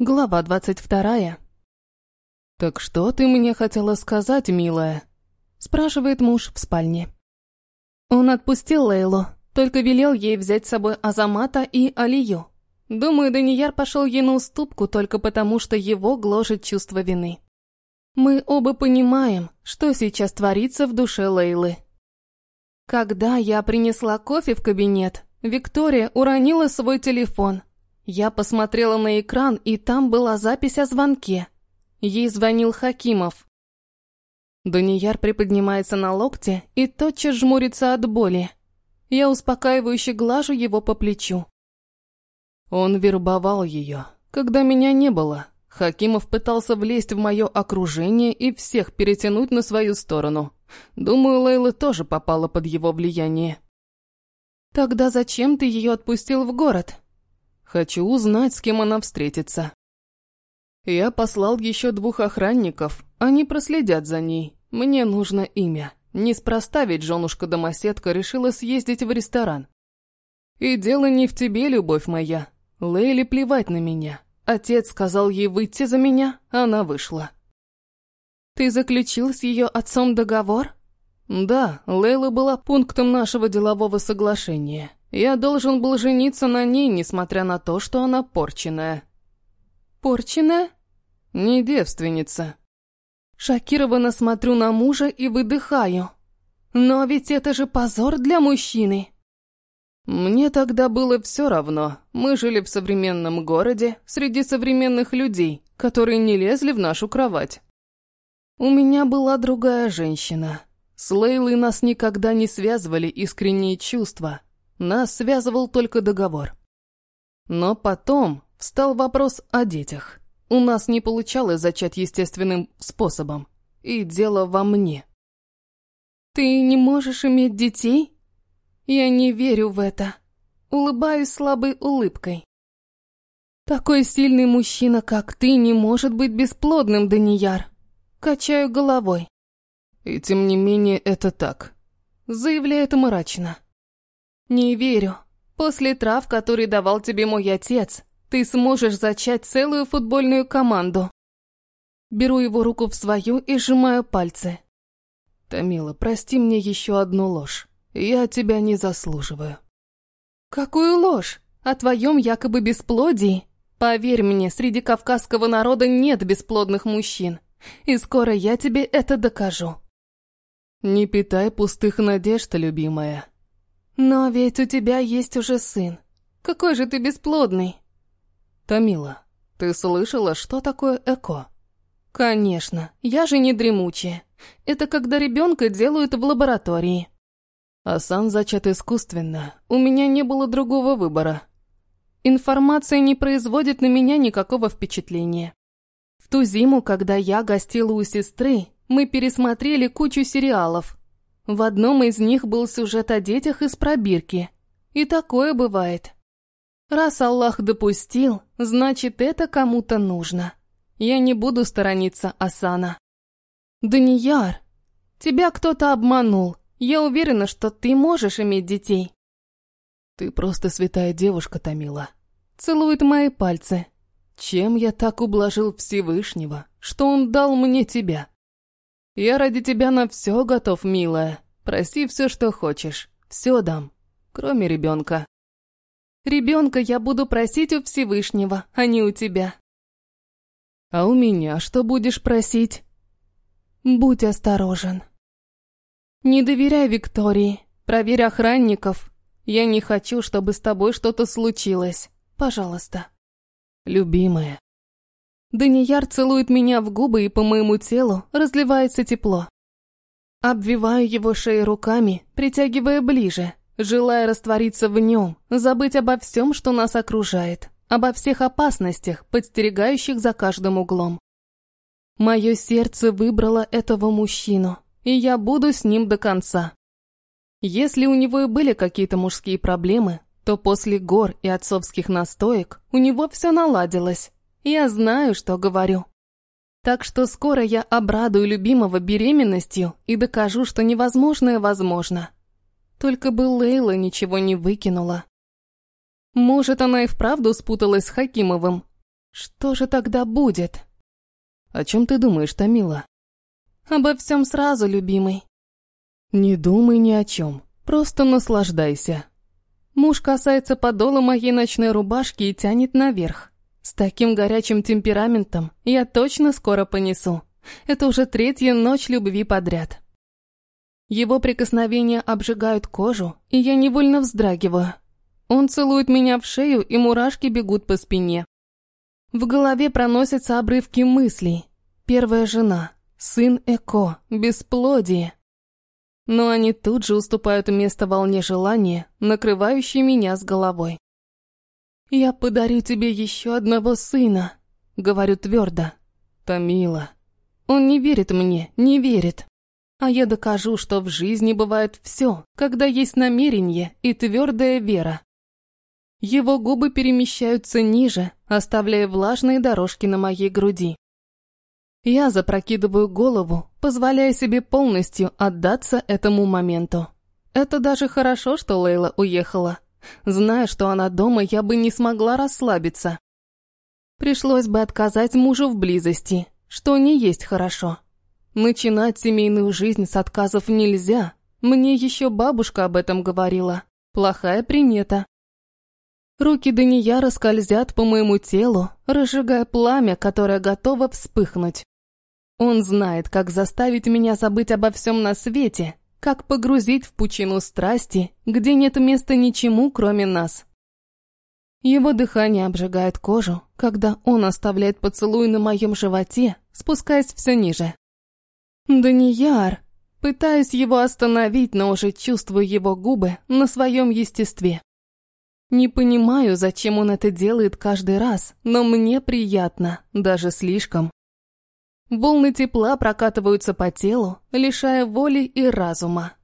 Глава двадцать вторая. «Так что ты мне хотела сказать, милая?» спрашивает муж в спальне. Он отпустил Лейлу, только велел ей взять с собой Азамата и Алию. Думаю, Данияр пошел ей на уступку только потому, что его гложет чувство вины. Мы оба понимаем, что сейчас творится в душе Лейлы. Когда я принесла кофе в кабинет, Виктория уронила свой телефон – я посмотрела на экран, и там была запись о звонке. Ей звонил Хакимов. Данияр приподнимается на локте и тотчас жмурится от боли. Я успокаивающе глажу его по плечу. Он вербовал ее, когда меня не было. Хакимов пытался влезть в мое окружение и всех перетянуть на свою сторону. Думаю, Лейла тоже попала под его влияние. «Тогда зачем ты ее отпустил в город?» Хочу узнать, с кем она встретится. Я послал еще двух охранников. Они проследят за ней. Мне нужно имя. Неспроста ведь женушка-домоседка решила съездить в ресторан. И дело не в тебе, любовь моя. Лейли плевать на меня. Отец сказал ей выйти за меня, она вышла. Ты заключил с ее отцом договор? Да, Лейла была пунктом нашего делового соглашения. Я должен был жениться на ней, несмотря на то, что она порченная. Порченная? Не девственница. Шокированно смотрю на мужа и выдыхаю. Но ведь это же позор для мужчины. Мне тогда было все равно. Мы жили в современном городе, среди современных людей, которые не лезли в нашу кровать. У меня была другая женщина. С Лейлой нас никогда не связывали искренние чувства. Нас связывал только договор. Но потом встал вопрос о детях. У нас не получалось зачать естественным способом. И дело во мне. «Ты не можешь иметь детей?» Я не верю в это. Улыбаюсь слабой улыбкой. Такой сильный мужчина, как ты, не может быть бесплодным, Данияр. Качаю головой. И тем не менее это так. Заявляет мрачно. «Не верю. После трав, которые давал тебе мой отец, ты сможешь зачать целую футбольную команду». Беру его руку в свою и сжимаю пальцы. «Тамила, прости мне еще одну ложь. Я тебя не заслуживаю». «Какую ложь? О твоем якобы бесплодии? Поверь мне, среди кавказского народа нет бесплодных мужчин. И скоро я тебе это докажу». «Не питай пустых надежд, любимая. Но ведь у тебя есть уже сын. Какой же ты бесплодный. Тамила, ты слышала, что такое ЭКО? Конечно, я же не дремучая. Это когда ребенка делают в лаборатории. Асан зачат искусственно. У меня не было другого выбора. Информация не производит на меня никакого впечатления. В ту зиму, когда я гостила у сестры, мы пересмотрели кучу сериалов, в одном из них был сюжет о детях из пробирки. И такое бывает. Раз Аллах допустил, значит это кому-то нужно. Я не буду сторониться Асана. Данияр, тебя кто-то обманул. Я уверена, что ты можешь иметь детей. Ты просто святая девушка, Тамила. Целует мои пальцы. Чем я так ублажил Всевышнего, что он дал мне тебя? Я ради тебя на все готов, милая. Проси все, что хочешь. Все дам, кроме ребенка. Ребенка я буду просить у Всевышнего, а не у тебя. А у меня что будешь просить? Будь осторожен. Не доверяй Виктории, проверь охранников. Я не хочу, чтобы с тобой что-то случилось. Пожалуйста. Любимая, Данияр целует меня в губы, и по моему телу разливается тепло. Обвиваю его шею руками, притягивая ближе, желая раствориться в нем, забыть обо всем, что нас окружает, обо всех опасностях, подстерегающих за каждым углом. Мое сердце выбрало этого мужчину, и я буду с ним до конца. Если у него и были какие-то мужские проблемы, то после гор и отцовских настоек у него все наладилось, я знаю, что говорю. Так что скоро я обрадую любимого беременностью и докажу, что невозможное возможно. Только бы Лейла ничего не выкинула. Может, она и вправду спуталась с Хакимовым. Что же тогда будет? О чем ты думаешь, Томила? Обо всем сразу, любимый. Не думай ни о чем, просто наслаждайся. Муж касается подола моей ночной рубашки и тянет наверх. С таким горячим темпераментом я точно скоро понесу. Это уже третья ночь любви подряд. Его прикосновения обжигают кожу, и я невольно вздрагиваю. Он целует меня в шею, и мурашки бегут по спине. В голове проносятся обрывки мыслей. Первая жена, сын Эко, бесплодие. Но они тут же уступают место волне желания, накрывающей меня с головой. «Я подарю тебе еще одного сына», — говорю твердо. «Томила». Он не верит мне, не верит. А я докажу, что в жизни бывает все, когда есть намерение и твердая вера. Его губы перемещаются ниже, оставляя влажные дорожки на моей груди. Я запрокидываю голову, позволяя себе полностью отдаться этому моменту. Это даже хорошо, что Лейла уехала. Зная, что она дома, я бы не смогла расслабиться. Пришлось бы отказать мужу в близости, что не есть хорошо. Начинать семейную жизнь с отказов нельзя. Мне еще бабушка об этом говорила. Плохая примета. Руки Данияра скользят по моему телу, разжигая пламя, которое готово вспыхнуть. Он знает, как заставить меня забыть обо всем на свете, как погрузить в пучину страсти, где нет места ничему, кроме нас. Его дыхание обжигает кожу, когда он оставляет поцелуй на моем животе, спускаясь все ниже. Данияр. Пытаюсь его остановить, но уже чувствую его губы на своем естестве. Не понимаю, зачем он это делает каждый раз, но мне приятно, даже слишком. Волны тепла прокатываются по телу, лишая воли и разума.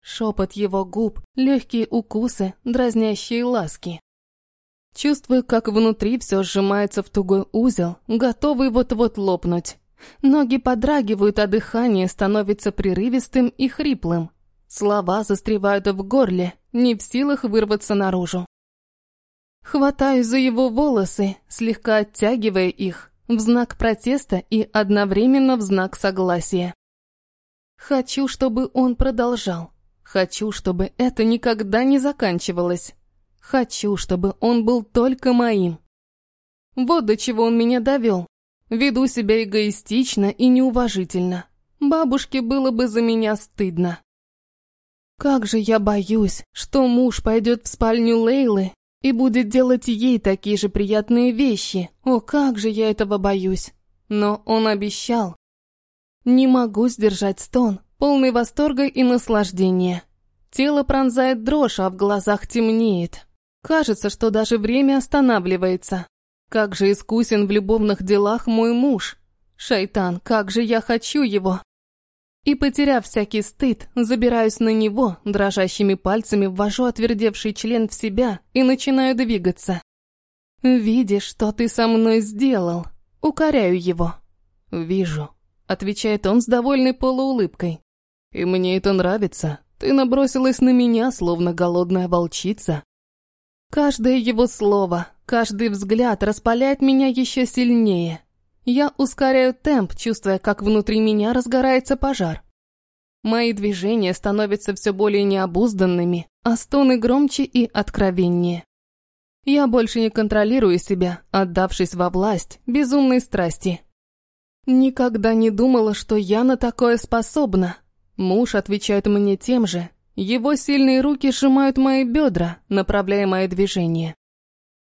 Шепот его губ, легкие укусы, дразнящие ласки. Чувствую, как внутри все сжимается в тугой узел, готовый вот-вот лопнуть. Ноги подрагивают, а дыхание становится прерывистым и хриплым. Слова застревают в горле, не в силах вырваться наружу. Хватаюсь за его волосы, слегка оттягивая их, в знак протеста и одновременно в знак согласия. Хочу, чтобы он продолжал. Хочу, чтобы это никогда не заканчивалось. Хочу, чтобы он был только моим. Вот до чего он меня довел. Веду себя эгоистично и неуважительно. Бабушке было бы за меня стыдно. Как же я боюсь, что муж пойдет в спальню Лейлы и будет делать ей такие же приятные вещи. О, как же я этого боюсь. Но он обещал. Не могу сдержать стон, полный восторга и наслаждения. Тело пронзает дрожь, а в глазах темнеет. Кажется, что даже время останавливается. Как же искусен в любовных делах мой муж. Шайтан, как же я хочу его. И, потеряв всякий стыд, забираюсь на него, дрожащими пальцами ввожу отвердевший член в себя и начинаю двигаться. «Видишь, что ты со мной сделал?» Укоряю его. «Вижу», — отвечает он с довольной полуулыбкой. «И мне это нравится. Ты набросилась на меня, словно голодная волчица». Каждое его слово, каждый взгляд распаляет меня еще сильнее. Я ускоряю темп, чувствуя, как внутри меня разгорается пожар. Мои движения становятся все более необузданными, а стоны громче и откровеннее. Я больше не контролирую себя, отдавшись во власть безумной страсти. Никогда не думала, что я на такое способна. Муж отвечает мне тем же, его сильные руки сжимают мои бедра, направляя мои движения.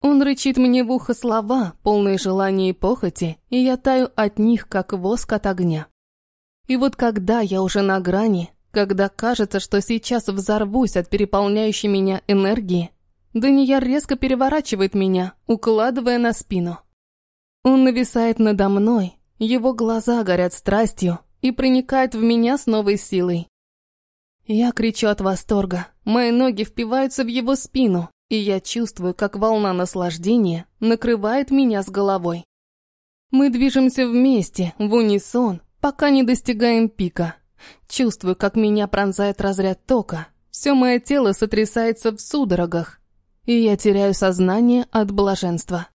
Он рычит мне в ухо слова, полные желания и похоти, и я таю от них, как воск от огня. И вот когда я уже на грани, когда кажется, что сейчас взорвусь от переполняющей меня энергии, Данияр резко переворачивает меня, укладывая на спину. Он нависает надо мной, его глаза горят страстью и проникают в меня с новой силой. Я кричу от восторга. Мои ноги впиваются в его спину, и я чувствую, как волна наслаждения накрывает меня с головой. Мы движемся вместе, в унисон, пока не достигаем пика. Чувствую, как меня пронзает разряд тока. Все мое тело сотрясается в судорогах, и я теряю сознание от блаженства.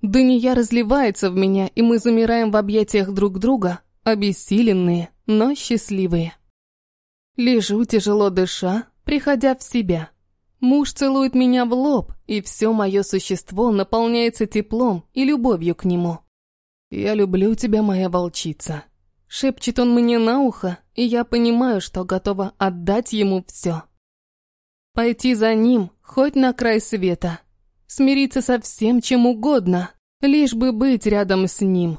Дания разливается в меня, и мы замираем в объятиях друг друга, обессиленные, но счастливые. Лежу, тяжело дыша, приходя в себя. Муж целует меня в лоб, и все мое существо наполняется теплом и любовью к нему. «Я люблю тебя, моя волчица», — шепчет он мне на ухо, и я понимаю, что готова отдать ему все. Пойти за ним, хоть на край света, смириться со всем, чем угодно, лишь бы быть рядом с ним,